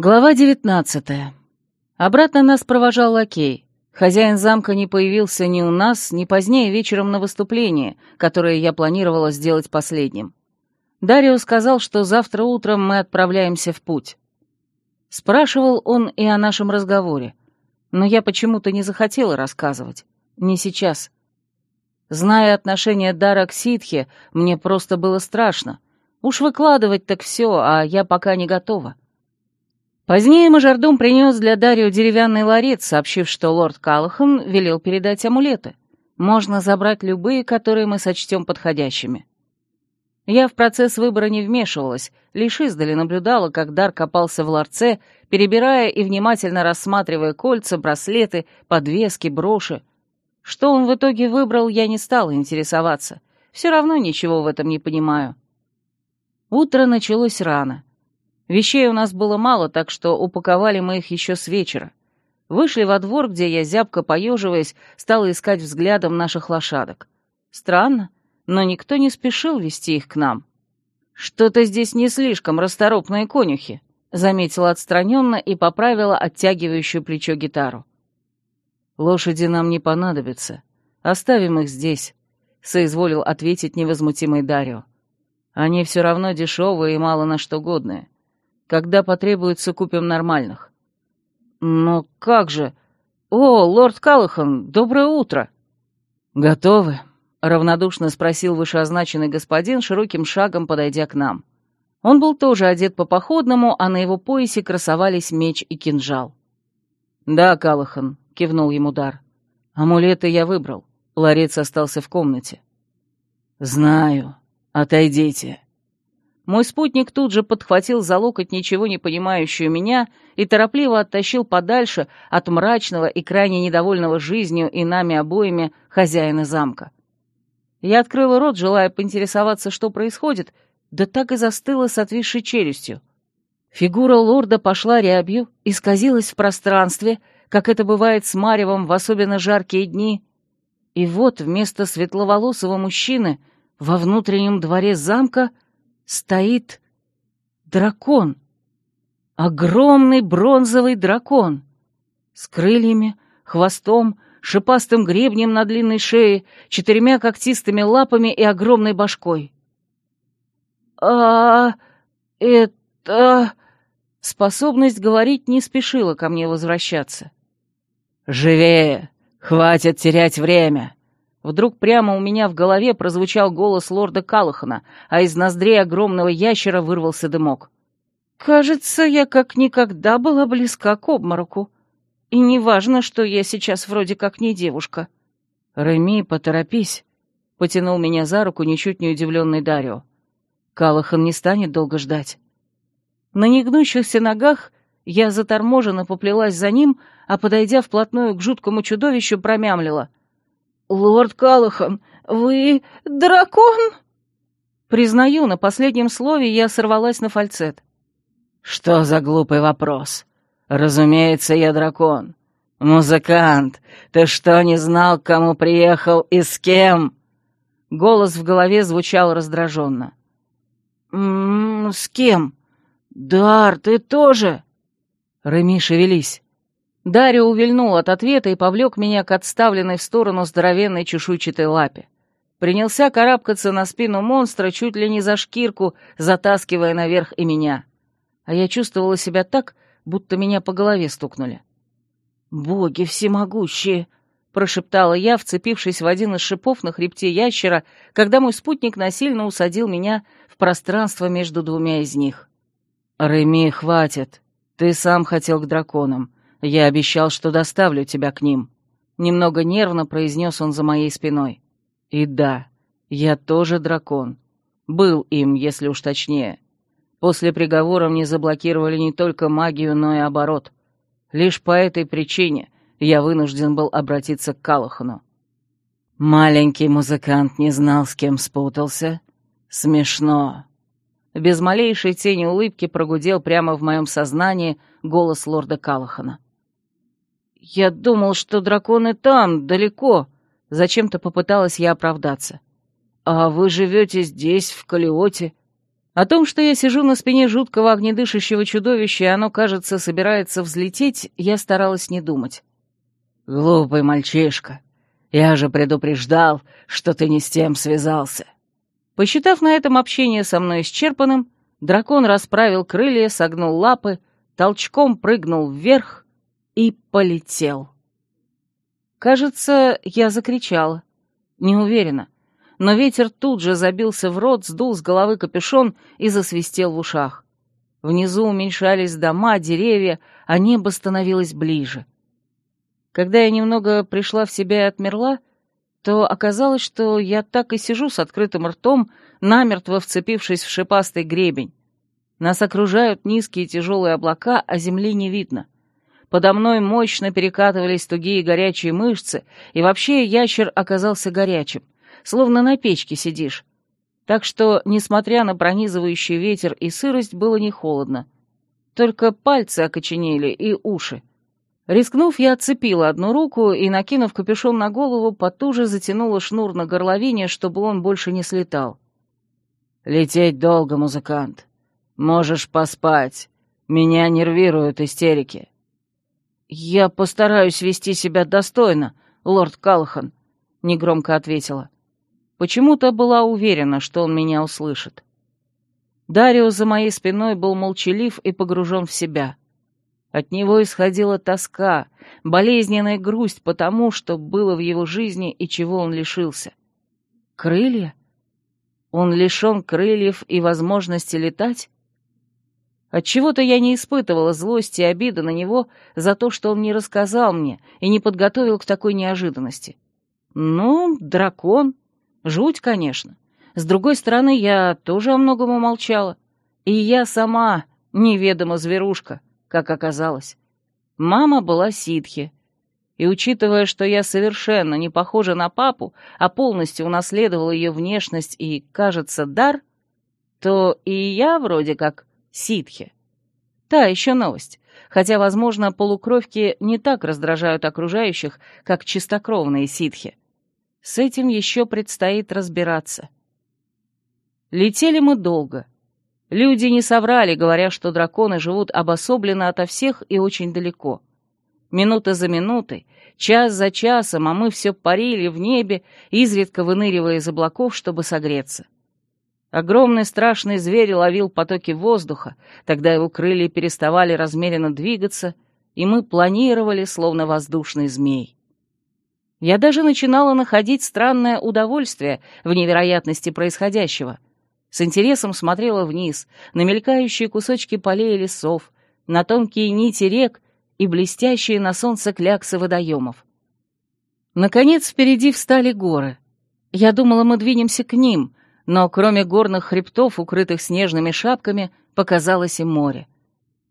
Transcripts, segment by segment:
Глава девятнадцатая. Обратно нас провожал лакей. Хозяин замка не появился ни у нас, ни позднее вечером на выступлении, которое я планировала сделать последним. Дарио сказал, что завтра утром мы отправляемся в путь. Спрашивал он и о нашем разговоре, но я почему-то не захотела рассказывать. Не сейчас. Зная отношение Дара к ситхе, мне просто было страшно. Уж выкладывать так все, а я пока не готова. Позднее мажордом принес для Дарио деревянный ларец, сообщив, что лорд Калахан велел передать амулеты. Можно забрать любые, которые мы сочтем подходящими. Я в процесс выбора не вмешивалась, лишь издали наблюдала, как Дар копался в ларце, перебирая и внимательно рассматривая кольца, браслеты, подвески, броши. Что он в итоге выбрал, я не стала интересоваться. Все равно ничего в этом не понимаю. Утро началось рано. Вещей у нас было мало, так что упаковали мы их еще с вечера. Вышли во двор, где я, зябко поеживаясь, стала искать взглядом наших лошадок. Странно, но никто не спешил вести их к нам. «Что-то здесь не слишком расторопные конюхи», — заметила отстраненно и поправила оттягивающую плечо гитару. «Лошади нам не понадобятся. Оставим их здесь», — соизволил ответить невозмутимый Дарио. «Они все равно дешевые и мало на что годные. Когда потребуется, купим нормальных». «Но как же? О, лорд Каллахан, доброе утро!» «Готовы?» — равнодушно спросил вышеозначенный господин, широким шагом подойдя к нам. Он был тоже одет по-походному, а на его поясе красовались меч и кинжал. «Да, Калахан, кивнул ему Дар. «Амулеты я выбрал. Ларец остался в комнате». «Знаю. Отойдите». Мой спутник тут же подхватил за локоть ничего не понимающую меня и торопливо оттащил подальше от мрачного и крайне недовольного жизнью и нами обоими хозяина замка. Я открыла рот, желая поинтересоваться, что происходит, да так и застыла с отвисшей челюстью. Фигура лорда пошла рябью, исказилась в пространстве — как это бывает с Маревом в особенно жаркие дни. И вот вместо светловолосого мужчины во внутреннем дворе замка стоит дракон. Огромный бронзовый дракон. С крыльями, хвостом, шипастым гребнем на длинной шее, четырьмя когтистыми лапами и огромной башкой. «А... это...» Способность говорить не спешила ко мне возвращаться. «Живее! Хватит терять время!» Вдруг прямо у меня в голове прозвучал голос лорда Калахана, а из ноздрей огромного ящера вырвался дымок. «Кажется, я как никогда была близка к обмороку. И не важно, что я сейчас вроде как не девушка». «Реми, поторопись», — потянул меня за руку ничуть не удивленный Дарио. «Калахан не станет долго ждать». На негнущихся ногах я заторможенно поплелась за ним, а, подойдя вплотную к жуткому чудовищу, промямлила. «Лорд Калахан, вы дракон?» Признаю, на последнем слове я сорвалась на фальцет. «Что за глупый вопрос? Разумеется, я дракон. Музыкант, ты что, не знал, к кому приехал и с кем?» Голос в голове звучал раздраженно. «М -м, «С кем? Дар, ты тоже?» «Реми, шевелись!» Дарья увильнул от ответа и повлек меня к отставленной в сторону здоровенной чешуйчатой лапе. Принялся карабкаться на спину монстра чуть ли не за шкирку, затаскивая наверх и меня. А я чувствовала себя так, будто меня по голове стукнули. «Боги всемогущие!» — прошептала я, вцепившись в один из шипов на хребте ящера, когда мой спутник насильно усадил меня в пространство между двумя из них. «Реми, хватит!» «Ты сам хотел к драконам. Я обещал, что доставлю тебя к ним». Немного нервно произнес он за моей спиной. «И да, я тоже дракон. Был им, если уж точнее. После приговора мне заблокировали не только магию, но и оборот. Лишь по этой причине я вынужден был обратиться к Калахану. Маленький музыкант не знал, с кем спутался. Смешно без малейшей тени улыбки прогудел прямо в моем сознании голос лорда Калахана. «Я думал, что драконы там, далеко», — зачем-то попыталась я оправдаться. «А вы живете здесь, в Калиоте?» О том, что я сижу на спине жуткого огнедышащего чудовища, и оно, кажется, собирается взлететь, я старалась не думать. «Глупый мальчишка, я же предупреждал, что ты не с тем связался». Посчитав на этом общение со мной исчерпанным, дракон расправил крылья, согнул лапы, толчком прыгнул вверх и полетел. Кажется, я закричала. Не уверена. Но ветер тут же забился в рот, сдул с головы капюшон и засвистел в ушах. Внизу уменьшались дома, деревья, а небо становилось ближе. Когда я немного пришла в себя и отмерла, то оказалось, что я так и сижу с открытым ртом, намертво вцепившись в шипастый гребень. Нас окружают низкие тяжелые облака, а земли не видно — Подо мной мощно перекатывались тугие горячие мышцы, и вообще ящер оказался горячим, словно на печке сидишь. Так что, несмотря на пронизывающий ветер и сырость, было не холодно. Только пальцы окоченели и уши. Рискнув, я отцепила одну руку и, накинув капюшон на голову, потуже затянула шнур на горловине, чтобы он больше не слетал. «Лететь долго, музыкант. Можешь поспать. Меня нервируют истерики». «Я постараюсь вести себя достойно, лорд Калхан», — негромко ответила. Почему-то была уверена, что он меня услышит. Дарио за моей спиной был молчалив и погружен в себя. От него исходила тоска, болезненная грусть по тому, что было в его жизни и чего он лишился. Крылья? Он лишен крыльев и возможности летать? Отчего-то я не испытывала злости и обиды на него за то, что он не рассказал мне и не подготовил к такой неожиданности. Ну, дракон. Жуть, конечно. С другой стороны, я тоже о многом умолчала. И я сама неведома зверушка, как оказалось. Мама была ситхи. И учитывая, что я совершенно не похожа на папу, а полностью унаследовала ее внешность и, кажется, дар, то и я вроде как ситхи. Та еще новость, хотя, возможно, полукровки не так раздражают окружающих, как чистокровные ситхи. С этим еще предстоит разбираться. Летели мы долго. Люди не соврали, говоря, что драконы живут обособленно ото всех и очень далеко. Минута за минутой, час за часом, а мы все парили в небе, изредка выныривая из облаков, чтобы согреться. — Огромный страшный зверь ловил потоки воздуха, тогда его крылья переставали размеренно двигаться, и мы планировали, словно воздушный змей. Я даже начинала находить странное удовольствие в невероятности происходящего. С интересом смотрела вниз, на мелькающие кусочки полей и лесов, на тонкие нити рек и блестящие на солнце кляксы водоемов. Наконец впереди встали горы. Я думала, мы двинемся к ним, но кроме горных хребтов, укрытых снежными шапками, показалось и море.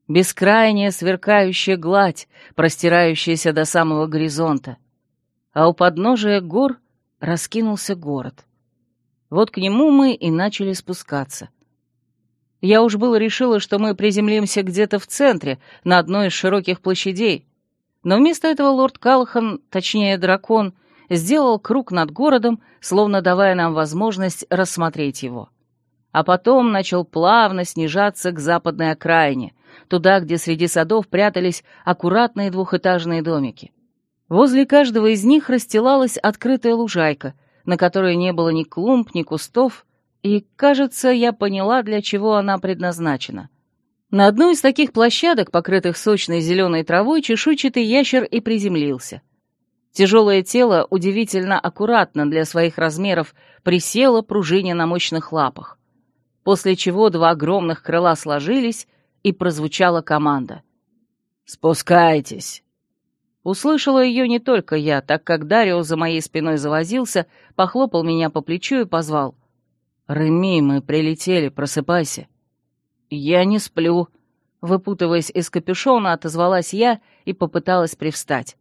Бескрайняя сверкающая гладь, простирающаяся до самого горизонта. А у подножия гор раскинулся город. Вот к нему мы и начали спускаться. Я уж было решила, что мы приземлимся где-то в центре, на одной из широких площадей. Но вместо этого лорд Калхан, точнее дракон, — сделал круг над городом, словно давая нам возможность рассмотреть его. А потом начал плавно снижаться к западной окраине, туда, где среди садов прятались аккуратные двухэтажные домики. Возле каждого из них расстилалась открытая лужайка, на которой не было ни клумб, ни кустов, и, кажется, я поняла, для чего она предназначена. На одной из таких площадок, покрытых сочной зеленой травой, чешуйчатый ящер и приземлился. Тяжелое тело удивительно аккуратно для своих размеров присело пружине на мощных лапах, после чего два огромных крыла сложились, и прозвучала команда. «Спускайтесь!» Услышала ее не только я, так как Дарио за моей спиной завозился, похлопал меня по плечу и позвал. «Реми, мы прилетели, просыпайся». «Я не сплю», — выпутываясь из капюшона, отозвалась я и попыталась привстать.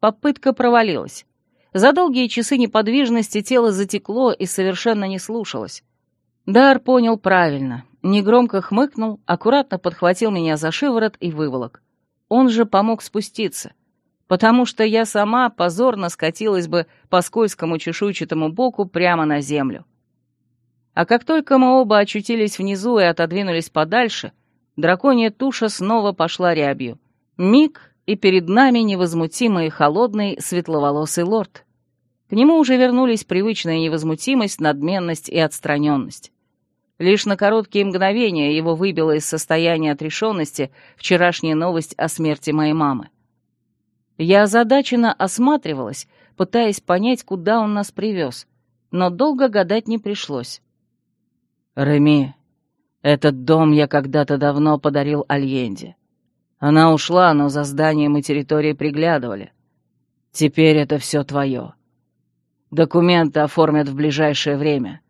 Попытка провалилась. За долгие часы неподвижности тело затекло и совершенно не слушалось. Дар понял правильно. Негромко хмыкнул, аккуратно подхватил меня за шиворот и выволок. Он же помог спуститься. Потому что я сама позорно скатилась бы по скользкому чешуйчатому боку прямо на землю. А как только мы оба очутились внизу и отодвинулись подальше, драконья туша снова пошла рябью. Миг, и перед нами невозмутимый и холодный светловолосый лорд. К нему уже вернулись привычная невозмутимость, надменность и отстраненность. Лишь на короткие мгновения его выбило из состояния отрешенности вчерашняя новость о смерти моей мамы. Я озадаченно осматривалась, пытаясь понять, куда он нас привез, но долго гадать не пришлось. «Реми, этот дом я когда-то давно подарил Альенде. Она ушла, но за зданием и территорией приглядывали. Теперь это все твое. Документы оформят в ближайшее время.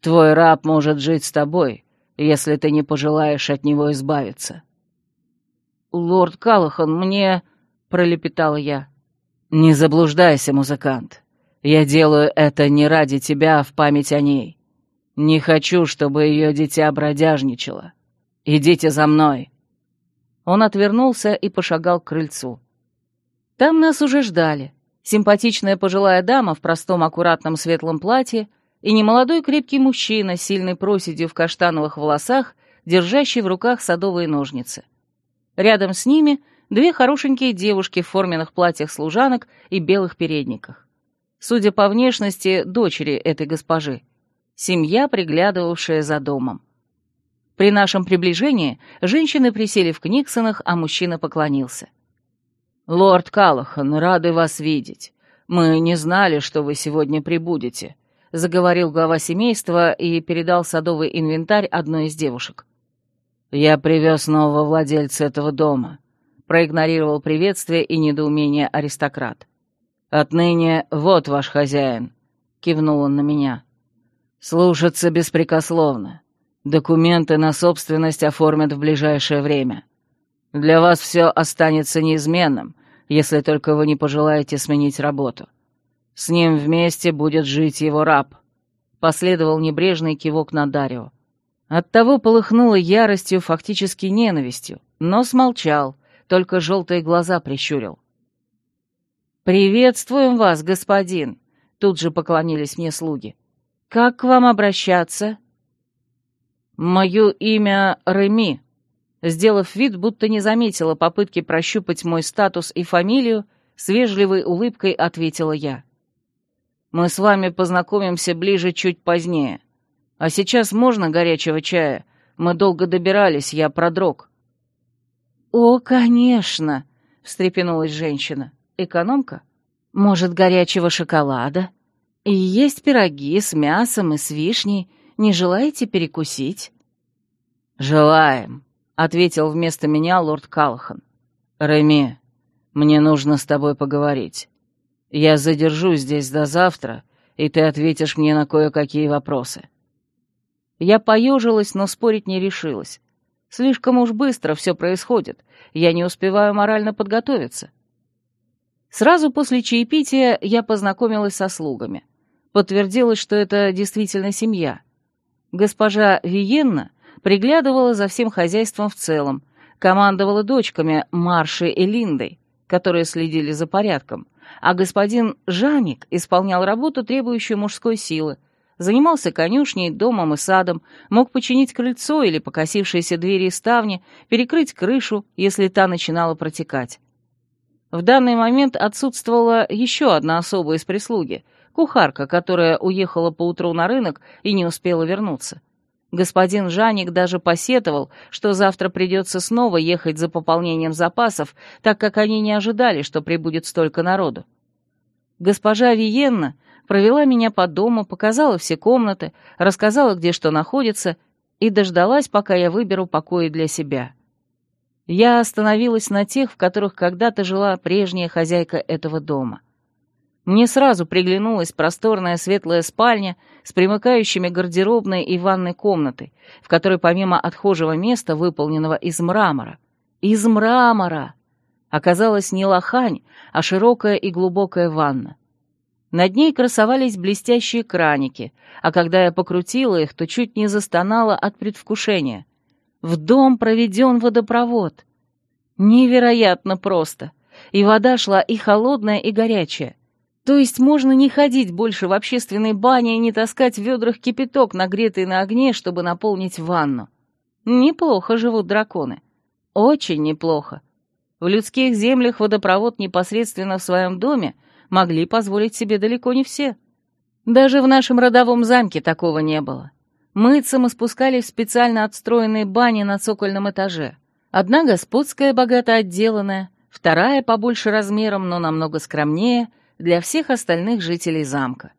Твой раб может жить с тобой, если ты не пожелаешь от него избавиться». «Лорд Калахан, мне...» — пролепетала я. «Не заблуждайся, музыкант. Я делаю это не ради тебя, а в память о ней. Не хочу, чтобы ее дитя бродяжничало. Идите за мной». Он отвернулся и пошагал к крыльцу. Там нас уже ждали. Симпатичная пожилая дама в простом аккуратном светлом платье и немолодой крепкий мужчина с сильной проседью в каштановых волосах, держащий в руках садовые ножницы. Рядом с ними две хорошенькие девушки в форменных платьях служанок и белых передниках. Судя по внешности, дочери этой госпожи. Семья, приглядывавшая за домом. При нашем приближении женщины присели в книгсонах, а мужчина поклонился. «Лорд Калахан, рады вас видеть. Мы не знали, что вы сегодня прибудете», — заговорил глава семейства и передал садовый инвентарь одной из девушек. «Я привез нового владельца этого дома», — проигнорировал приветствие и недоумение аристократ. «Отныне вот ваш хозяин», — кивнул он на меня. «Слушаться беспрекословно. Документы на собственность оформят в ближайшее время. Для вас все останется неизменным, если только вы не пожелаете сменить работу. С ним вместе будет жить его раб». Последовал небрежный кивок на Дарио. Оттого полыхнуло яростью, фактически ненавистью, но смолчал, только желтые глаза прищурил. «Приветствуем вас, господин!» — тут же поклонились мне слуги. «Как к вам обращаться?» «Мое имя Реми», сделав вид, будто не заметила попытки прощупать мой статус и фамилию, с вежливой улыбкой ответила я. «Мы с вами познакомимся ближе чуть позднее. А сейчас можно горячего чая? Мы долго добирались, я продрог». «О, конечно!» — встрепенулась женщина. «Экономка? Может, горячего шоколада? И есть пироги с мясом и с вишней. Не желаете перекусить?» «Желаем», — ответил вместо меня лорд Калхан. «Реми, мне нужно с тобой поговорить. Я задержусь здесь до завтра, и ты ответишь мне на кое-какие вопросы». Я поежилась, но спорить не решилась. Слишком уж быстро все происходит, я не успеваю морально подготовиться. Сразу после чаепития я познакомилась со слугами. Подтвердилось, что это действительно семья. Госпожа Виенна приглядывала за всем хозяйством в целом, командовала дочками Маршей и Линдой, которые следили за порядком, а господин Жаник исполнял работу, требующую мужской силы, занимался конюшней, домом и садом, мог починить крыльцо или покосившиеся двери и ставни, перекрыть крышу, если та начинала протекать. В данный момент отсутствовала еще одна особа из прислуги, кухарка, которая уехала поутру на рынок и не успела вернуться. Господин Жаник даже посетовал, что завтра придется снова ехать за пополнением запасов, так как они не ожидали, что прибудет столько народу. Госпожа Виенна провела меня по дому, показала все комнаты, рассказала, где что находится, и дождалась, пока я выберу покои для себя. Я остановилась на тех, в которых когда-то жила прежняя хозяйка этого дома. Мне сразу приглянулась просторная светлая спальня с примыкающими гардеробной и ванной комнатой, в которой помимо отхожего места, выполненного из мрамора, из мрамора, оказалась не лохань, а широкая и глубокая ванна. Над ней красовались блестящие краники, а когда я покрутила их, то чуть не застонала от предвкушения. В дом проведен водопровод. Невероятно просто. И вода шла и холодная, и горячая. То есть можно не ходить больше в общественной бане и не таскать в ведрах кипяток, нагретый на огне, чтобы наполнить ванну. Неплохо живут драконы. Очень неплохо. В людских землях водопровод непосредственно в своем доме могли позволить себе далеко не все. Даже в нашем родовом замке такого не было. Мыться мы спускались в специально отстроенные бани на цокольном этаже. Одна господская, богато отделанная, вторая побольше размером, но намного скромнее, для всех остальных жителей замка.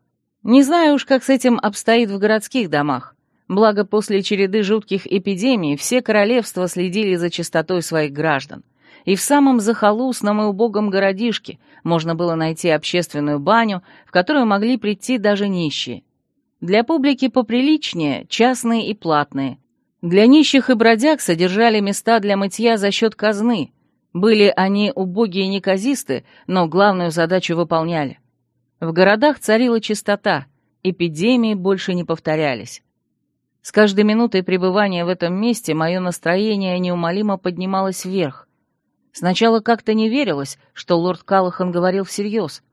Не знаю уж, как с этим обстоит в городских домах. Благо, после череды жутких эпидемий все королевства следили за чистотой своих граждан. И в самом захолустном и убогом городишке можно было найти общественную баню, в которую могли прийти даже нищие. Для публики поприличнее, частные и платные. Для нищих и бродяг содержали места для мытья за счет казны. Были они убогие и неказисты, но главную задачу выполняли. В городах царила чистота, эпидемии больше не повторялись. С каждой минутой пребывания в этом месте мое настроение неумолимо поднималось вверх. Сначала как-то не верилось, что лорд Калахан говорил всерьез.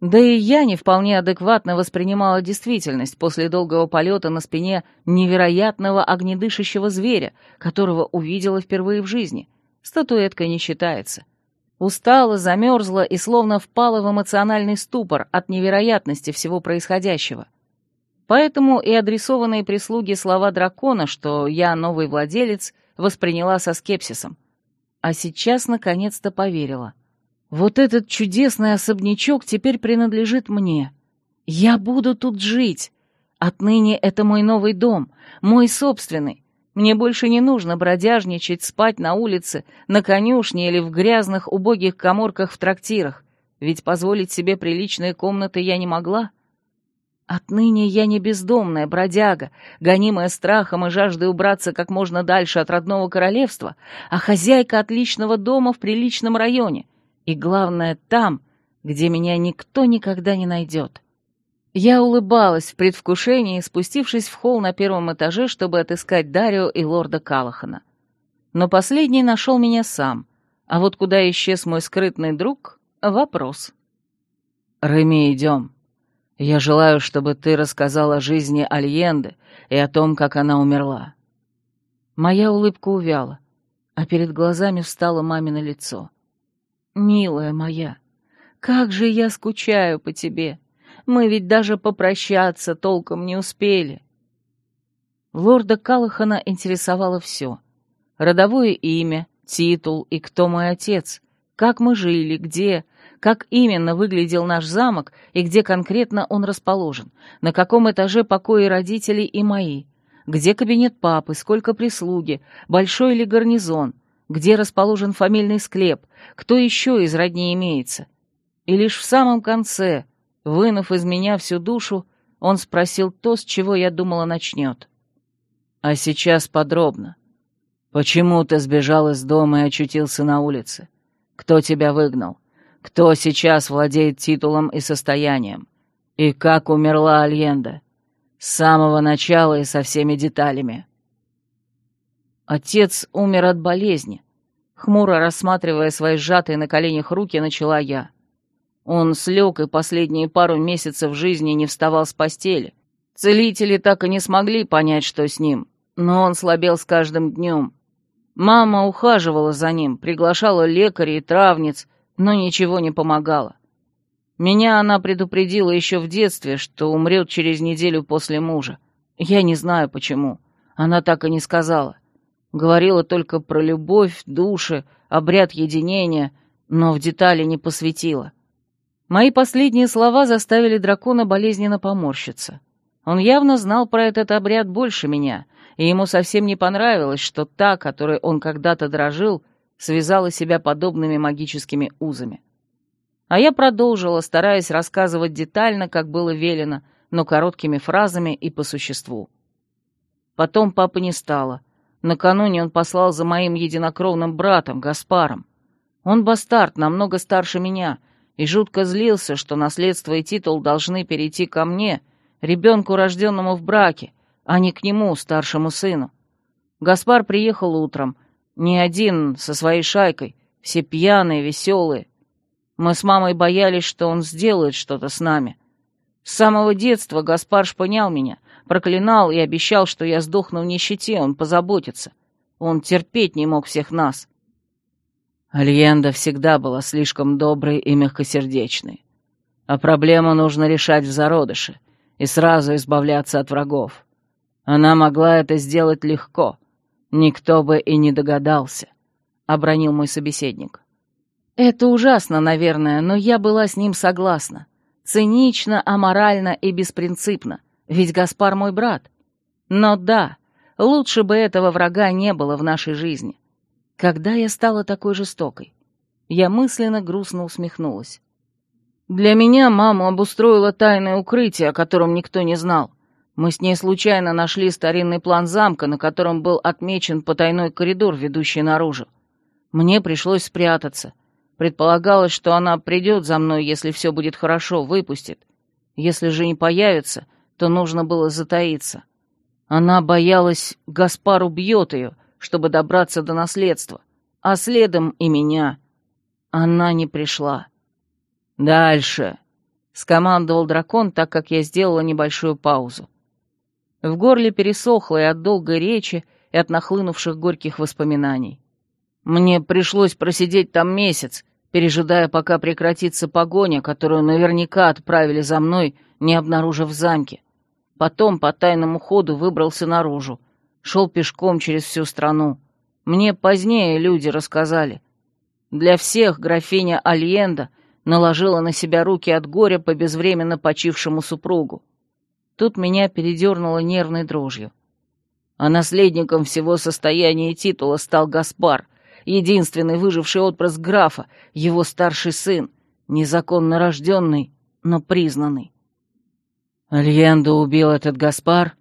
Да и я не вполне адекватно воспринимала действительность после долгого полета на спине невероятного огнедышащего зверя, которого увидела впервые в жизни. Статуэтка не считается. Устала, замерзла и словно впала в эмоциональный ступор от невероятности всего происходящего. Поэтому и адресованные прислуге слова дракона, что я новый владелец, восприняла со скепсисом. А сейчас наконец-то поверила. Вот этот чудесный особнячок теперь принадлежит мне. Я буду тут жить. Отныне это мой новый дом, мой собственный. Мне больше не нужно бродяжничать, спать на улице, на конюшне или в грязных убогих коморках в трактирах, ведь позволить себе приличные комнаты я не могла. — Отныне я не бездомная бродяга, гонимая страхом и жаждой убраться как можно дальше от родного королевства, а хозяйка отличного дома в приличном районе. И главное, там, где меня никто никогда не найдет. Я улыбалась в предвкушении, спустившись в холл на первом этаже, чтобы отыскать Дарио и лорда Калахана. Но последний нашел меня сам, а вот куда исчез мой скрытный друг — вопрос. «Реми, идем», я желаю, чтобы ты рассказал о жизни Альенды и о том, как она умерла». Моя улыбка увяла, а перед глазами встало мамино лицо. «Милая моя, как же я скучаю по тебе! Мы ведь даже попрощаться толком не успели!» Лорда Калахана интересовало все. Родовое имя, титул и кто мой отец, как мы жили, где, как именно выглядел наш замок и где конкретно он расположен, на каком этаже покои родителей и мои, где кабинет папы, сколько прислуги, большой ли гарнизон, где расположен фамильный склеп, кто еще из родней имеется. И лишь в самом конце, вынув из меня всю душу, он спросил то, с чего я думала начнет. «А сейчас подробно. Почему ты сбежал из дома и очутился на улице? Кто тебя выгнал? кто сейчас владеет титулом и состоянием, и как умерла Альенда. С самого начала и со всеми деталями. Отец умер от болезни. Хмуро рассматривая свои сжатые на коленях руки, начала я. Он слег и последние пару месяцев жизни не вставал с постели. Целители так и не смогли понять, что с ним, но он слабел с каждым днем. Мама ухаживала за ним, приглашала лекарей и травниц, но ничего не помогало. Меня она предупредила еще в детстве, что умрет через неделю после мужа. Я не знаю почему. Она так и не сказала. Говорила только про любовь, души, обряд единения, но в детали не посвятила. Мои последние слова заставили дракона болезненно поморщиться. Он явно знал про этот обряд больше меня, и ему совсем не понравилось, что та, которой он когда-то дрожил, связала себя подобными магическими узами. А я продолжила, стараясь рассказывать детально, как было велено, но короткими фразами и по существу. Потом папы не стало. Накануне он послал за моим единокровным братом, Гаспаром. Он бастард, намного старше меня, и жутко злился, что наследство и титул должны перейти ко мне, ребенку, рожденному в браке, а не к нему, старшему сыну. Гаспар приехал утром, не один, со своей шайкой, все пьяные, веселые. Мы с мамой боялись, что он сделает что-то с нами. С самого детства Гаспар шпынял меня, проклинал и обещал, что я сдохну в нищете, он позаботится. Он терпеть не мог всех нас. Альенда всегда была слишком доброй и мягкосердечной. А проблему нужно решать в зародыше и сразу избавляться от врагов. Она могла это сделать легко. Никто бы и не догадался, — обронил мой собеседник. Это ужасно, наверное, но я была с ним согласна. Цинично, аморально и беспринципно, ведь Гаспар мой брат. Но да, лучше бы этого врага не было в нашей жизни. Когда я стала такой жестокой? Я мысленно грустно усмехнулась. Для меня маму обустроила тайное укрытие, о котором никто не знал. Мы с ней случайно нашли старинный план замка, на котором был отмечен потайной коридор, ведущий наружу. Мне пришлось спрятаться. Предполагалось, что она придет за мной, если все будет хорошо, выпустит. Если же не появится, то нужно было затаиться. Она боялась, Гаспар убьет ее, чтобы добраться до наследства, а следом и меня. Она не пришла. «Дальше», — скомандовал дракон, так как я сделала небольшую паузу. В горле пересохло и от долгой речи, и от нахлынувших горьких воспоминаний. Мне пришлось просидеть там месяц, пережидая, пока прекратится погоня, которую наверняка отправили за мной, не обнаружив в замке. Потом по тайному ходу выбрался наружу, шел пешком через всю страну. Мне позднее люди рассказали. Для всех графиня Альенда наложила на себя руки от горя по безвременно почившему супругу. Тут меня передернуло нервной дрожью. А наследником всего состояния и титула стал Гаспар, единственный выживший отпрыск графа, его старший сын, незаконно рожденный, но признанный. Альенду убил этот Гаспар?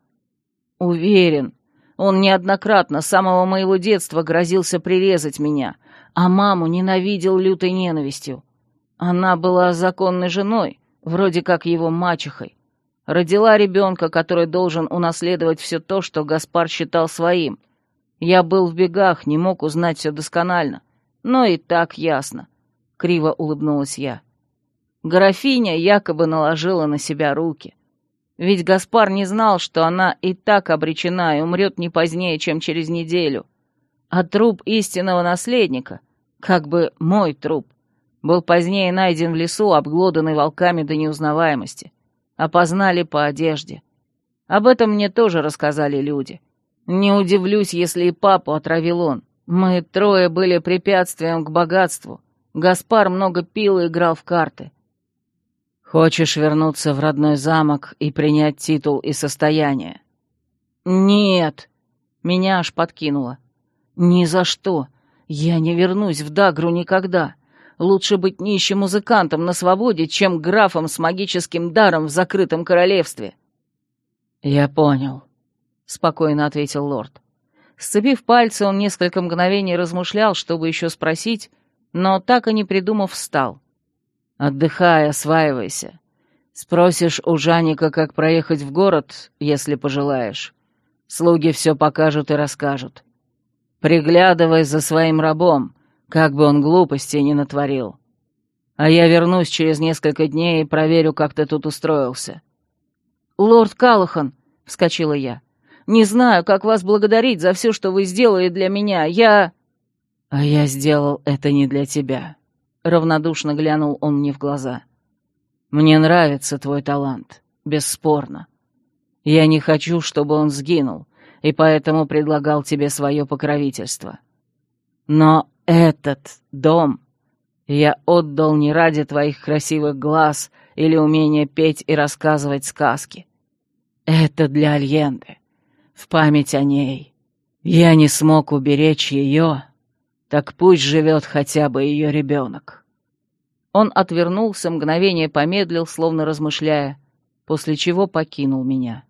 Уверен, он неоднократно с самого моего детства грозился прирезать меня, а маму ненавидел лютой ненавистью. Она была законной женой, вроде как его мачехой. Родила ребенка, который должен унаследовать все то, что Гаспар считал своим. Я был в бегах, не мог узнать все досконально. Но и так ясно. Криво улыбнулась я. Графиня якобы наложила на себя руки. Ведь Гаспар не знал, что она и так обречена и умрет не позднее, чем через неделю. А труп истинного наследника, как бы мой труп, был позднее найден в лесу, обглоданный волками до неузнаваемости. Опознали по одежде. Об этом мне тоже рассказали люди. Не удивлюсь, если и папу отравил он. Мы трое были препятствием к богатству. Гаспар много пил и играл в карты. Хочешь вернуться в родной замок и принять титул и состояние? Нет, меня аж подкинуло. Ни за что. Я не вернусь в Дагру никогда. Лучше быть нищим музыкантом на свободе, чем графом с магическим даром в закрытом королевстве. Я понял, спокойно ответил лорд. Сцепив пальцы, он несколько мгновений размышлял, чтобы еще спросить, но так и не придумав, встал. Отдыхай, осваивайся. Спросишь у Жаника, как проехать в город, если пожелаешь. Слуги все покажут и расскажут. Приглядывай за своим рабом, как бы он глупости не натворил. А я вернусь через несколько дней и проверю, как ты тут устроился». «Лорд Калахан», — вскочила я, — «не знаю, как вас благодарить за все, что вы сделали для меня. Я...» «А я сделал это не для тебя», — равнодушно глянул он мне в глаза. «Мне нравится твой талант, бесспорно. Я не хочу, чтобы он сгинул, и поэтому предлагал тебе свое покровительство. Но этот дом я отдал не ради твоих красивых глаз или умения петь и рассказывать сказки. Это для Альенды, в память о ней. Я не смог уберечь ее, так пусть живет хотя бы ее ребенок. Он отвернулся, мгновение помедлил, словно размышляя, после чего покинул меня.